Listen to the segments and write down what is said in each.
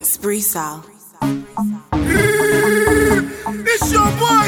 Spree Sal. this your boy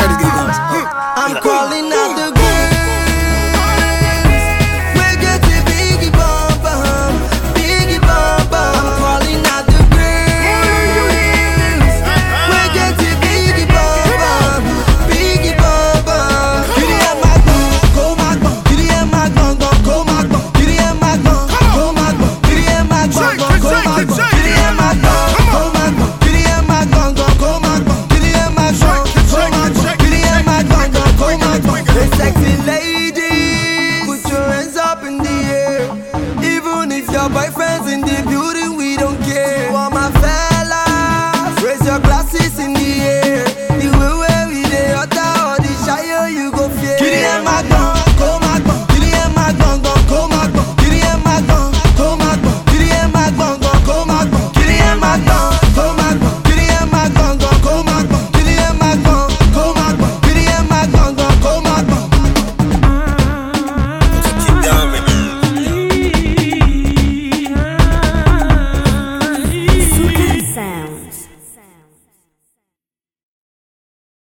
credit. I'm calling.